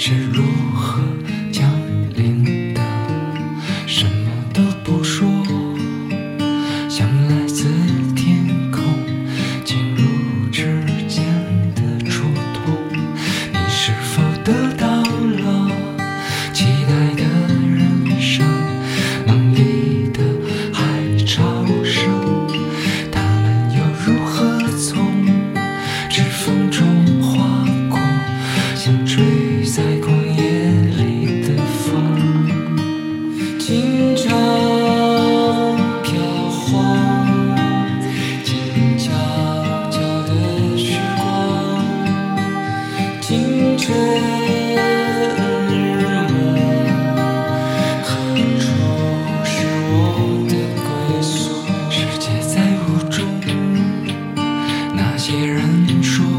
沉入些人说